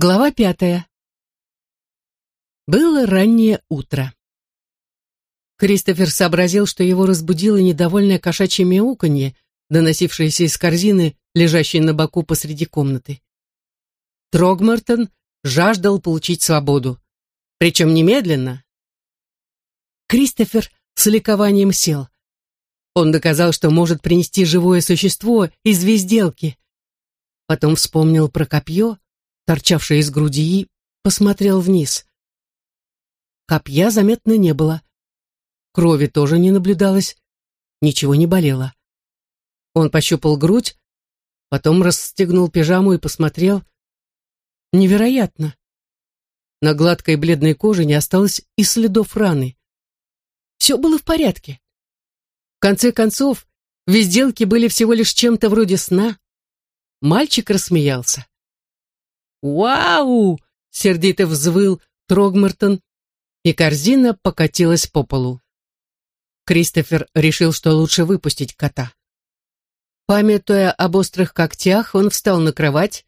Глава пятая. Было раннее утро. Кристофер сообразил, что его разбудило недовольное кошачье мяуканье, доносившееся из корзины, лежащей на боку посреди комнаты. Трогмартон жаждал получить свободу, причем немедленно. Кристофер с ликованием сел. Он доказал, что может принести живое существо из везделки. Потом вспомнил про копье, торчавшее из груди, посмотрел вниз. Копья заметно не было. Крови тоже не наблюдалось, ничего не болело. Он пощупал грудь, потом расстегнул пижаму и посмотрел. Невероятно! На гладкой бледной коже не осталось и следов раны. Все было в порядке. В конце концов, везделки были всего лишь чем-то вроде сна. Мальчик рассмеялся. «Вау!» — сердито взвыл Трогмартон, и корзина покатилась по полу. Кристофер решил, что лучше выпустить кота. Памятуя об острых когтях, он встал на кровать,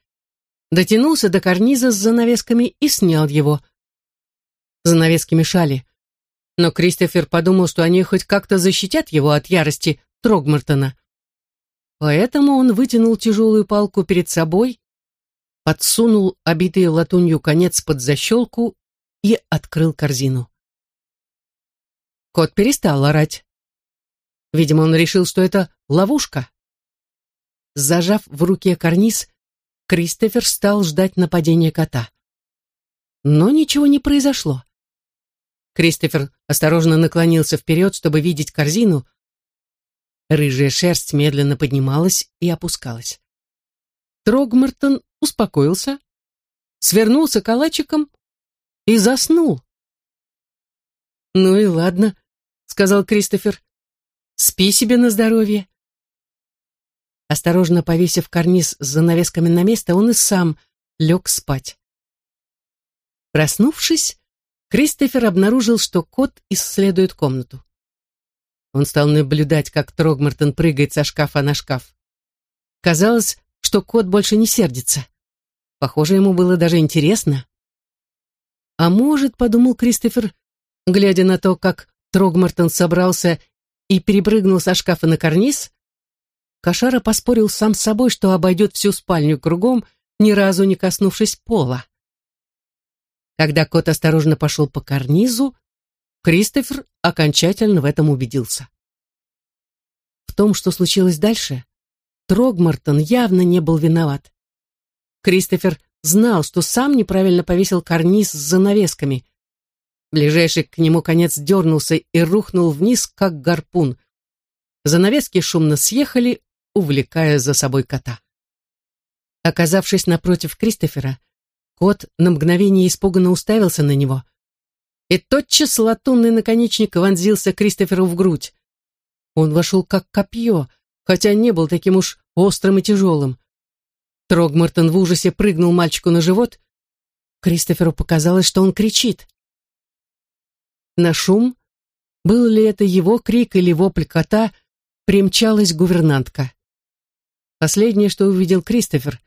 дотянулся до карниза с занавесками и снял его. Занавески мешали. Но Кристофер подумал, что они хоть как-то защитят его от ярости Трогмартона. Поэтому он вытянул тяжелую палку перед собой подсунул обитый латунью конец под защелку и открыл корзину. Кот перестал орать. Видимо, он решил, что это ловушка. Зажав в руке карниз, Кристофер стал ждать нападения кота. Но ничего не произошло. Кристофер осторожно наклонился вперед, чтобы видеть корзину. Рыжая шерсть медленно поднималась и опускалась. Трогмартон успокоился, свернулся калачиком и заснул. «Ну и ладно», — сказал Кристофер. «Спи себе на здоровье». Осторожно повесив карниз с занавесками на место, он и сам лег спать. Проснувшись, Кристофер обнаружил, что кот исследует комнату. Он стал наблюдать, как Трогмартон прыгает со шкафа на шкаф. Казалось, что кот больше не сердится. Похоже, ему было даже интересно. А может, подумал Кристофер, глядя на то, как Трогмартон собрался и перепрыгнул со шкафа на карниз, Кошара поспорил сам с собой, что обойдет всю спальню кругом, ни разу не коснувшись пола. Когда кот осторожно пошел по карнизу, Кристофер окончательно в этом убедился. В том, что случилось дальше, Трогмартон явно не был виноват. Кристофер знал, что сам неправильно повесил карниз с занавесками. Ближайший к нему конец дернулся и рухнул вниз, как гарпун. Занавески шумно съехали, увлекая за собой кота. Оказавшись напротив Кристофера, кот на мгновение испуганно уставился на него. И тотчас латунный наконечник вонзился Кристоферу в грудь. Он вошел как копье — хотя не был таким уж острым и тяжелым. Трогмартон в ужасе прыгнул мальчику на живот. Кристоферу показалось, что он кричит. На шум, был ли это его крик или вопль кота, примчалась гувернантка. Последнее, что увидел Кристофер,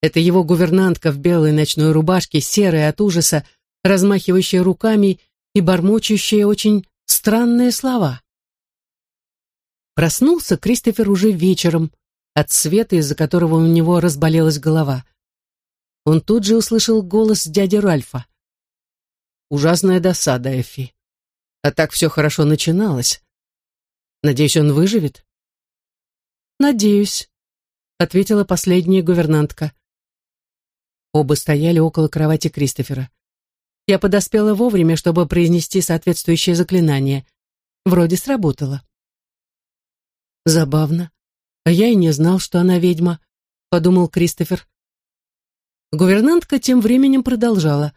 это его гувернантка в белой ночной рубашке, серая от ужаса, размахивающая руками и бормочущая очень странные слова. Проснулся Кристофер уже вечером от света, из-за которого у него разболелась голова. Он тут же услышал голос дяди Ральфа. Ужасная досада, Эфи. А так все хорошо начиналось. Надеюсь, он выживет? Надеюсь, ответила последняя гувернантка. Оба стояли около кровати Кристофера. Я подоспела вовремя, чтобы произнести соответствующее заклинание. Вроде сработало. Забавно. А я и не знал, что она ведьма, подумал Кристофер. Гувернантка тем временем продолжала.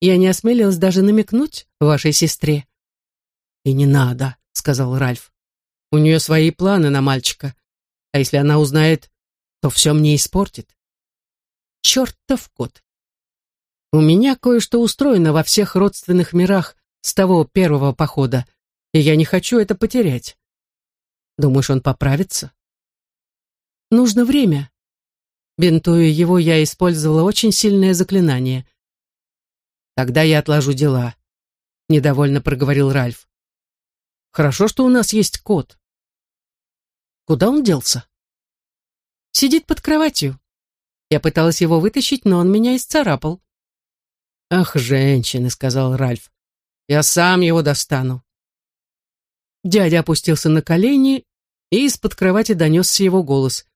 Я не осмелилась даже намекнуть вашей сестре. И не надо, сказал Ральф. У нее свои планы на мальчика. А если она узнает, то все мне испортит. Чертов кот. У меня кое-что устроено во всех родственных мирах с того первого похода, и я не хочу это потерять. Думаешь, он поправится? Нужно время. Бинтуя его, я использовала очень сильное заклинание. Тогда я отложу дела, недовольно проговорил Ральф. Хорошо, что у нас есть кот. Куда он делся? Сидит под кроватью. Я пыталась его вытащить, но он меня исцарапал. «Ах, женщины», — сказал Ральф, — «я сам его достану». Дядя опустился на колени, и из-под кровати донесся его голос.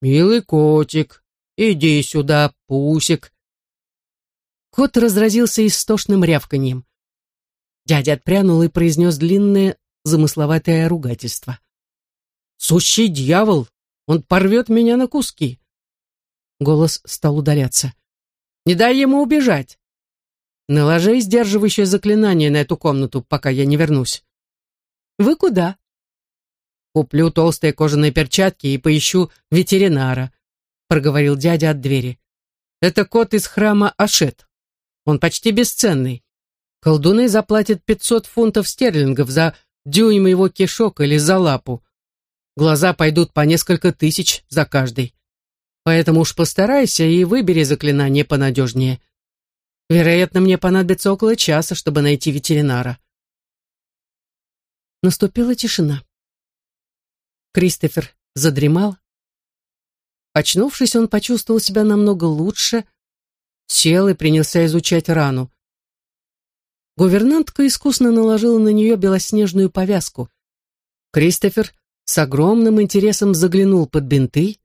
«Милый котик, иди сюда, пусик». Кот разразился истошным рявканьем. Дядя отпрянул и произнес длинное, замысловатое ругательство. «Сущий дьявол! Он порвет меня на куски!» Голос стал удаляться. «Не дай ему убежать! Наложи сдерживающее заклинание на эту комнату, пока я не вернусь». «Вы куда?» «Куплю толстые кожаные перчатки и поищу ветеринара», проговорил дядя от двери. «Это кот из храма Ашет. Он почти бесценный. Колдуны заплатят пятьсот фунтов стерлингов за дюйм его кишок или за лапу. Глаза пойдут по несколько тысяч за каждый. Поэтому уж постарайся и выбери заклинание понадежнее. Вероятно, мне понадобится около часа, чтобы найти ветеринара. Наступила тишина. Кристофер задремал. Очнувшись, он почувствовал себя намного лучше, сел и принялся изучать рану. Гувернантка искусно наложила на нее белоснежную повязку. Кристофер с огромным интересом заглянул под бинты.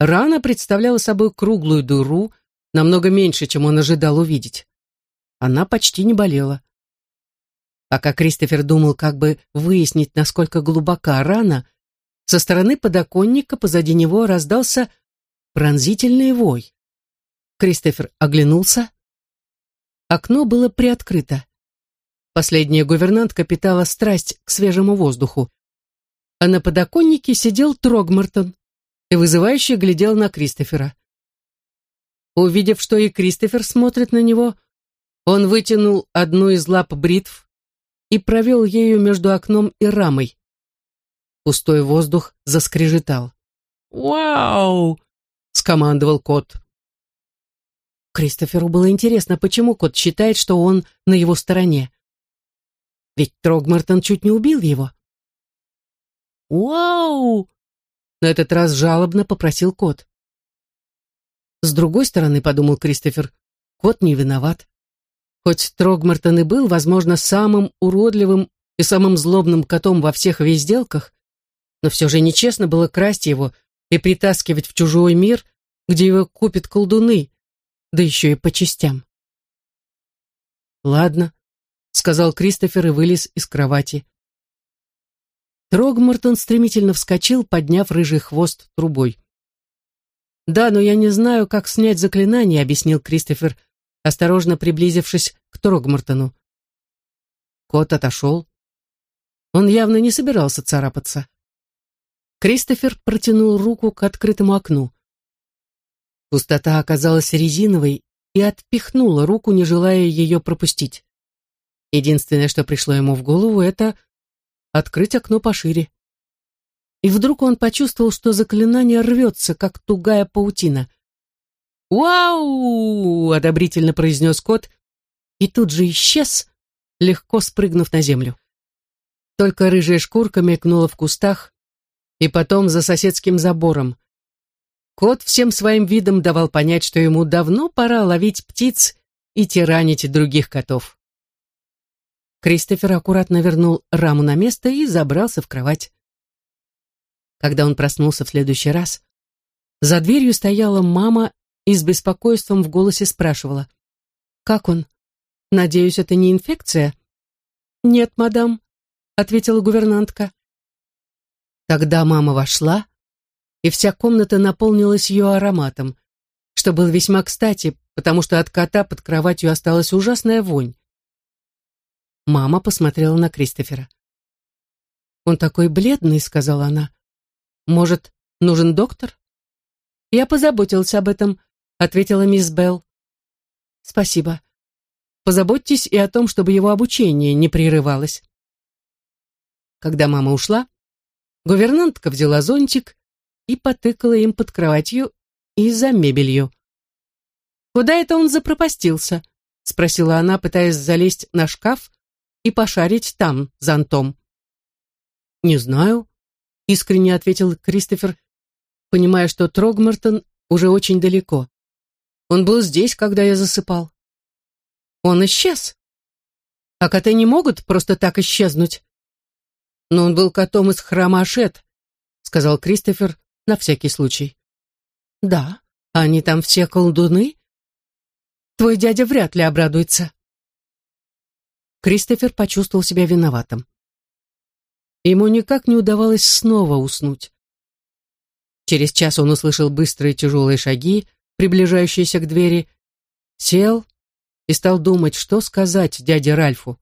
Рана представляла собой круглую дыру, намного меньше, чем он ожидал увидеть. Она почти не болела. Пока Кристофер думал, как бы выяснить, насколько глубока рана, со стороны подоконника позади него раздался пронзительный вой. Кристофер оглянулся. Окно было приоткрыто. Последняя гувернантка питала страсть к свежему воздуху. А на подоконнике сидел Трогмартон и вызывающе глядел на Кристофера. Увидев, что и Кристофер смотрит на него, он вытянул одну из лап бритв и провел ею между окном и рамой. Пустой воздух заскрежетал. «Вау!» — скомандовал кот. Кристоферу было интересно, почему кот считает, что он на его стороне. Ведь Трогмартон чуть не убил его. «Вау!» — на этот раз жалобно попросил кот. С другой стороны, подумал Кристофер, кот не виноват. Хоть Трогмартон и был, возможно, самым уродливым и самым злобным котом во всех везделках, но все же нечестно было красть его и притаскивать в чужой мир, где его купят колдуны, да еще и по частям. «Ладно», — сказал Кристофер и вылез из кровати. Трогмартон стремительно вскочил, подняв рыжий хвост трубой. «Да, но я не знаю, как снять заклинание», — объяснил Кристофер, осторожно приблизившись к Трогмартону. Кот отошел. Он явно не собирался царапаться. Кристофер протянул руку к открытому окну. Пустота оказалась резиновой и отпихнула руку, не желая ее пропустить. Единственное, что пришло ему в голову, это открыть окно пошире. И вдруг он почувствовал, что заклинание рвется, как тугая паутина. «Вау!» — одобрительно произнес кот, и тут же исчез, легко спрыгнув на землю. Только рыжая шкурка мелькнула в кустах, и потом за соседским забором. Кот всем своим видом давал понять, что ему давно пора ловить птиц и тиранить других котов. Кристофер аккуратно вернул раму на место и забрался в кровать. Когда он проснулся в следующий раз, за дверью стояла мама и с беспокойством в голосе спрашивала. «Как он? Надеюсь, это не инфекция?» «Нет, мадам», — ответила гувернантка. Тогда мама вошла, и вся комната наполнилась ее ароматом, что было весьма кстати, потому что от кота под кроватью осталась ужасная вонь. Мама посмотрела на Кристофера. «Он такой бледный», — сказала она. Может, нужен доктор? Я позаботился об этом, ответила мисс Белл. Спасибо. Позаботьтесь и о том, чтобы его обучение не прерывалось. Когда мама ушла, гувернантка взяла зонтик и потыкала им под кроватью, и за мебелью. «Куда это он запропастился?» — спросила она, пытаясь залезть на шкаф и пошарить там зонтом. «Не знаю», — искренне ответил Кристофер, понимая, что Трогмартон уже очень далеко. «Он был здесь, когда я засыпал». «Он исчез?» «А коты не могут просто так исчезнуть?» «Но он был котом из храма Ашет», — сказал Кристофер на всякий случай. «Да, они там все колдуны?» «Твой дядя вряд ли обрадуется». Кристофер почувствовал себя виноватым. Ему никак не удавалось снова уснуть. Через час он услышал быстрые тяжелые шаги, приближающиеся к двери, сел и стал думать, что сказать дяде Ральфу.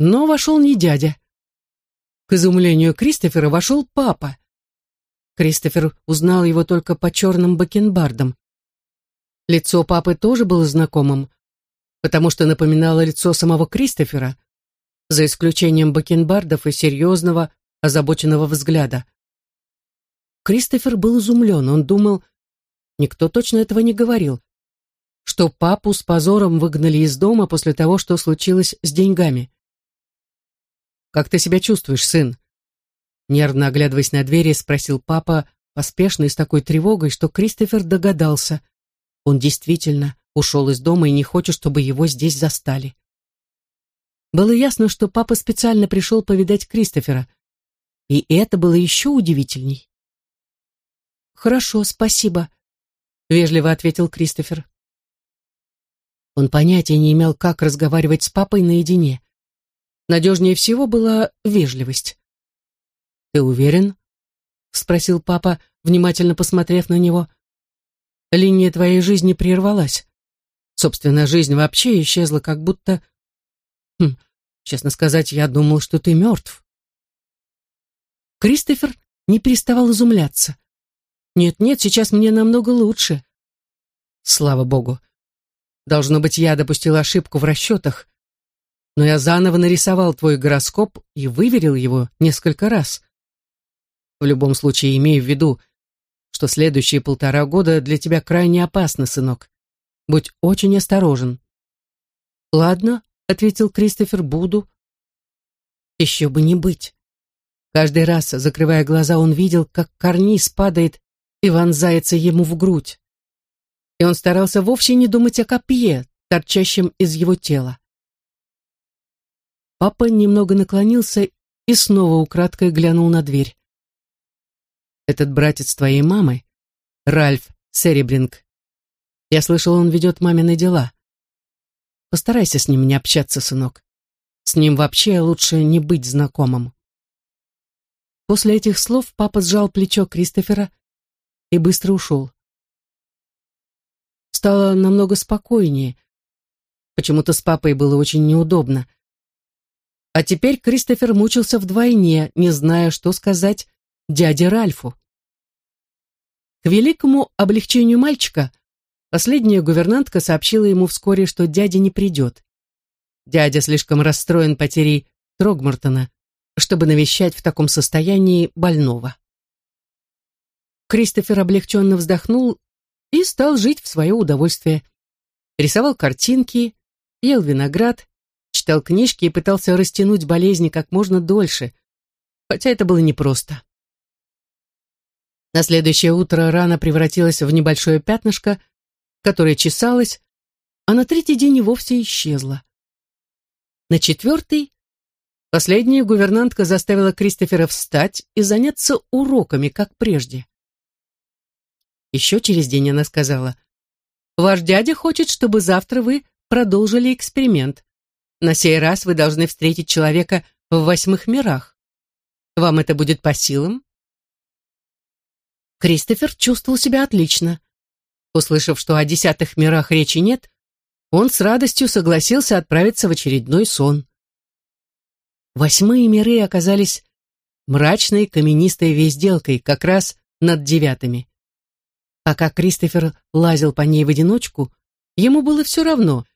Но вошел не дядя. К изумлению Кристофера вошел папа. Кристофер узнал его только по черным бакенбардам. Лицо папы тоже было знакомым, потому что напоминало лицо самого Кристофера, за исключением бакенбардов и серьезного, озабоченного взгляда. Кристофер был изумлен, он думал, никто точно этого не говорил, что папу с позором выгнали из дома после того, что случилось с деньгами. «Как ты себя чувствуешь, сын?» Нервно оглядываясь на двери, спросил папа, поспешно и с такой тревогой, что Кристофер догадался. Он действительно ушел из дома и не хочет, чтобы его здесь застали. Было ясно, что папа специально пришел повидать Кристофера, и это было еще удивительней. «Хорошо, спасибо», — вежливо ответил Кристофер. Он понятия не имел, как разговаривать с папой наедине. Надежнее всего была вежливость. «Ты уверен?» — спросил папа, внимательно посмотрев на него. «Линия твоей жизни прервалась. Собственно, жизнь вообще исчезла, как будто... Хм, честно сказать, я думал, что ты мертв». Кристофер не переставал изумляться. «Нет-нет, сейчас мне намного лучше». «Слава богу. Должно быть, я допустил ошибку в расчетах но я заново нарисовал твой гороскоп и выверил его несколько раз. В любом случае, имей в виду, что следующие полтора года для тебя крайне опасны, сынок. Будь очень осторожен. Ладно, ответил Кристофер, буду. Еще бы не быть. Каждый раз, закрывая глаза, он видел, как карниз падает и вонзается ему в грудь. И он старался вовсе не думать о копье, торчащем из его тела. Папа немного наклонился и снова украдкой глянул на дверь. «Этот братец твоей мамы, Ральф Серебринг. Я слышал, он ведет мамины дела. Постарайся с ним не общаться, сынок. С ним вообще лучше не быть знакомым». После этих слов папа сжал плечо Кристофера и быстро ушел. Стало намного спокойнее. Почему-то с папой было очень неудобно. А теперь Кристофер мучился вдвойне, не зная, что сказать дяде Ральфу. К великому облегчению мальчика последняя гувернантка сообщила ему вскоре, что дядя не придет. Дядя слишком расстроен потерей Трогмартона, чтобы навещать в таком состоянии больного. Кристофер облегченно вздохнул и стал жить в свое удовольствие. Рисовал картинки, ел виноград, читал книжки и пытался растянуть болезни как можно дольше, хотя это было непросто. На следующее утро рана превратилась в небольшое пятнышко, которое чесалось, а на третий день и вовсе исчезла. На четвертый последняя гувернантка заставила Кристофера встать и заняться уроками, как прежде. Еще через день она сказала, «Ваш дядя хочет, чтобы завтра вы продолжили эксперимент. На сей раз вы должны встретить человека в восьмых мирах. Вам это будет по силам?» Кристофер чувствовал себя отлично. Услышав, что о десятых мирах речи нет, он с радостью согласился отправиться в очередной сон. Восьмые миры оказались мрачной каменистой везделкой, как раз над девятыми. Пока Кристофер лазил по ней в одиночку, ему было все равно,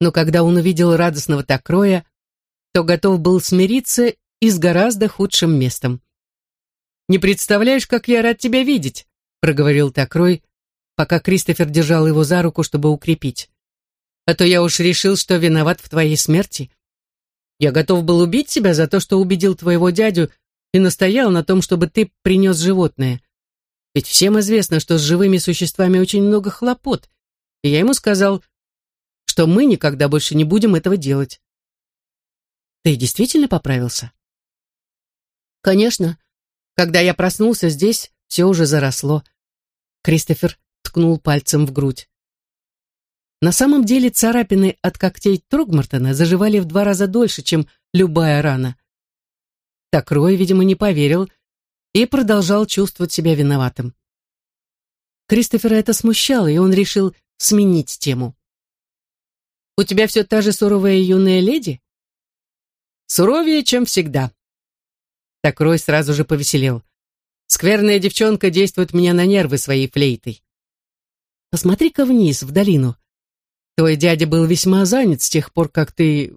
но когда он увидел радостного Такроя, то готов был смириться и с гораздо худшим местом. «Не представляешь, как я рад тебя видеть», проговорил Такрой, пока Кристофер держал его за руку, чтобы укрепить. «А то я уж решил, что виноват в твоей смерти. Я готов был убить тебя за то, что убедил твоего дядю и настоял на том, чтобы ты принес животное. Ведь всем известно, что с живыми существами очень много хлопот, и я ему сказал, что мы никогда больше не будем этого делать. Ты действительно поправился? Конечно. Когда я проснулся здесь, все уже заросло. Кристофер ткнул пальцем в грудь. На самом деле царапины от когтей Трогмартона заживали в два раза дольше, чем любая рана. Так Рой, видимо, не поверил и продолжал чувствовать себя виноватым. Кристофера это смущало, и он решил сменить тему. «У тебя все та же суровая юная леди?» «Суровее, чем всегда». Так Рой сразу же повеселел. «Скверная девчонка действует мне на нервы своей флейтой». «Посмотри-ка вниз, в долину. Твой дядя был весьма занят с тех пор, как ты...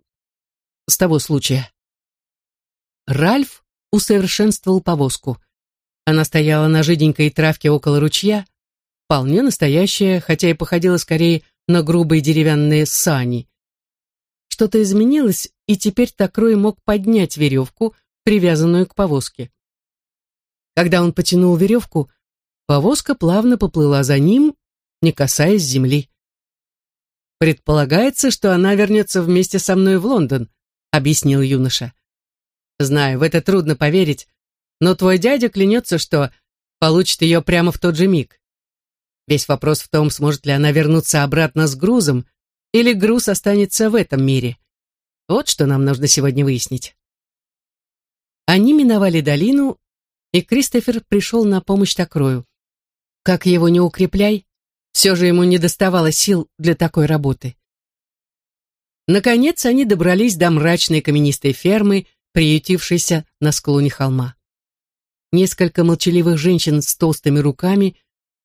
с того случая». Ральф усовершенствовал повозку. Она стояла на жиденькой травке около ручья, вполне настоящая, хотя и походила скорее на грубые деревянные сани. Что-то изменилось, и теперь Такрой мог поднять веревку, привязанную к повозке. Когда он потянул веревку, повозка плавно поплыла за ним, не касаясь земли. «Предполагается, что она вернется вместе со мной в Лондон», — объяснил юноша. Знаю, в это трудно поверить, но твой дядя клянется, что получит ее прямо в тот же миг. Весь вопрос в том, сможет ли она вернуться обратно с грузом, или груз останется в этом мире. Вот что нам нужно сегодня выяснить. Они миновали долину, и Кристофер пришел на помощь Такрою. Как его не укрепляй, все же ему не доставало сил для такой работы. Наконец они добрались до мрачной каменистой фермы, приютившийся на склоне холма. Несколько молчаливых женщин с толстыми руками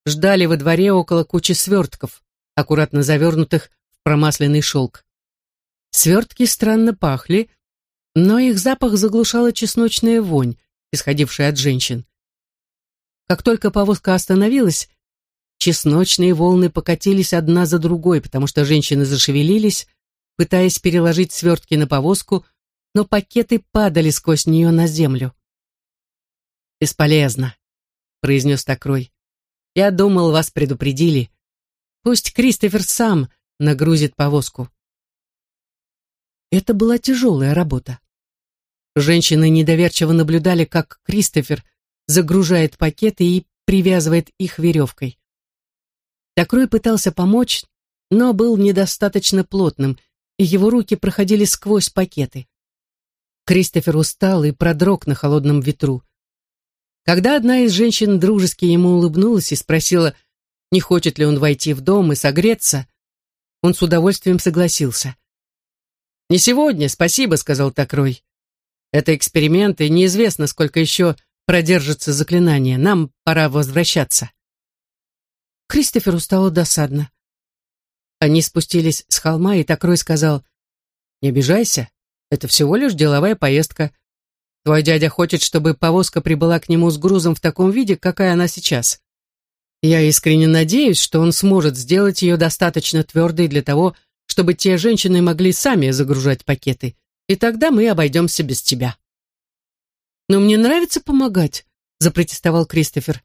ждали во дворе около кучи свертков, аккуратно завернутых в промасленный шелк. Свертки странно пахли, но их запах заглушала чесночная вонь, исходившая от женщин. Как только повозка остановилась, чесночные волны покатились одна за другой, потому что женщины зашевелились, пытаясь переложить свертки на повозку, но пакеты падали сквозь нее на землю. «Бесполезно», — произнес Такрой. «Я думал, вас предупредили. Пусть Кристофер сам нагрузит повозку». Это была тяжелая работа. Женщины недоверчиво наблюдали, как Кристофер загружает пакеты и привязывает их веревкой. Такрой пытался помочь, но был недостаточно плотным, и его руки проходили сквозь пакеты. Кристофер устал и продрог на холодном ветру. Когда одна из женщин дружески ему улыбнулась и спросила, не хочет ли он войти в дом и согреться, он с удовольствием согласился. «Не сегодня, спасибо», — сказал Такрой. «Это эксперимент, и неизвестно, сколько еще продержится заклинание. Нам пора возвращаться». Кристоферу стало досадно. Они спустились с холма, и Такрой сказал, «Не обижайся, это всего лишь деловая поездка. Твой дядя хочет, чтобы повозка прибыла к нему с грузом в таком виде, какая она сейчас. Я искренне надеюсь, что он сможет сделать ее достаточно твердой для того, чтобы те женщины могли сами загружать пакеты, и тогда мы обойдемся без тебя. «Но мне нравится помогать», — запротестовал Кристофер.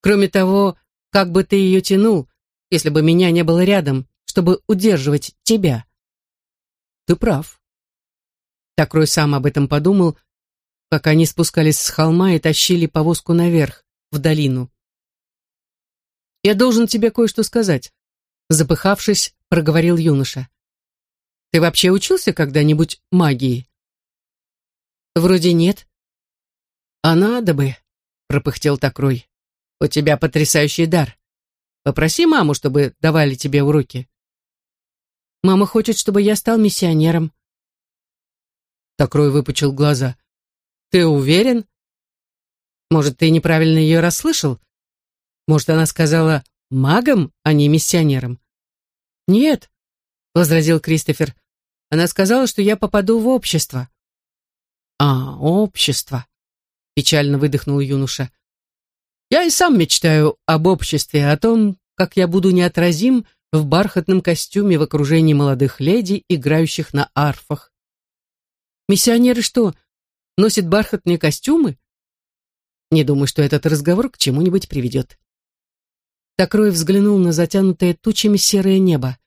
«Кроме того, как бы ты ее тянул, если бы меня не было рядом, чтобы удерживать тебя?» «Ты прав», Такрой сам об этом подумал, пока они спускались с холма и тащили повозку наверх, в долину. «Я должен тебе кое-что сказать», — запыхавшись, проговорил юноша. «Ты вообще учился когда-нибудь магии?» «Вроде нет». «А надо бы», — пропыхтел Такрой. «У тебя потрясающий дар. Попроси маму, чтобы давали тебе уроки». «Мама хочет, чтобы я стал миссионером», Такрой выпучил глаза. «Ты уверен? Может, ты неправильно ее расслышал? Может, она сказала магом, а не миссионером?» «Нет», — возразил Кристофер. «Она сказала, что я попаду в общество». «А, общество», — печально выдохнул юноша. Я и сам мечтаю об обществе, о том, как я буду неотразим в бархатном костюме в окружении молодых леди, играющих на арфах. Миссионеры что, носят бархатные костюмы? Не думаю, что этот разговор к чему-нибудь приведет. Такрой взглянул на затянутое тучами серое небо.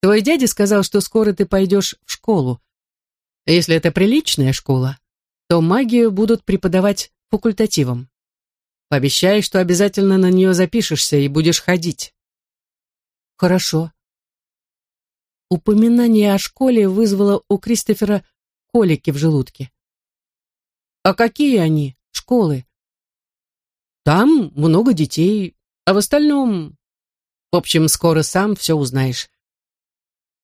Твой дядя сказал, что скоро ты пойдешь в школу. Если это приличная школа, то магию будут преподавать факультативом. Пообещай, что обязательно на нее запишешься и будешь ходить. Хорошо. Упоминание о школе вызвало у Кристофера колики в желудке. А какие они, школы? Там много детей, а в остальном... В общем, скоро сам все узнаешь.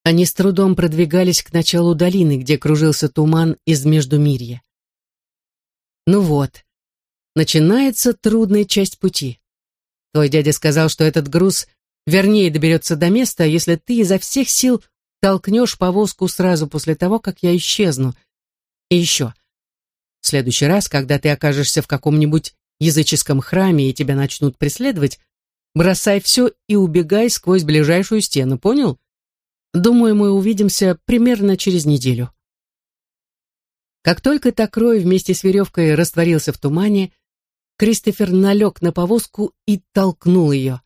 Они с трудом продвигались к началу долины, где кружился туман из Междумирья. Ну вот, начинается трудная часть пути. Твой дядя сказал, что этот груз вернее доберется до места, если ты изо всех сил толкнешь повозку сразу после того, как я исчезну. И еще. В следующий раз, когда ты окажешься в каком-нибудь языческом храме и тебя начнут преследовать, бросай все и убегай сквозь ближайшую стену, понял? Думаю, мы увидимся примерно через неделю. Как только Токрой вместе с веревкой растворился в тумане, Кристофер налег на повозку и толкнул ее.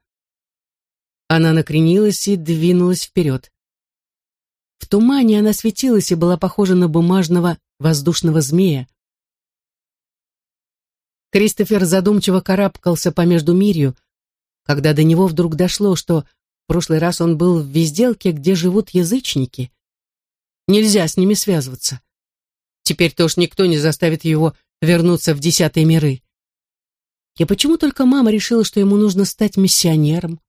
Она накренилась и двинулась вперед. В тумане она светилась и была похожа на бумажного воздушного змея. Кристофер задумчиво карабкался по между мирью, когда до него вдруг дошло, что в прошлый раз он был в везделке, где живут язычники. Нельзя с ними связываться. Теперь тоже никто не заставит его вернуться в десятые миры. И почему только мама решила, что ему нужно стать миссионером?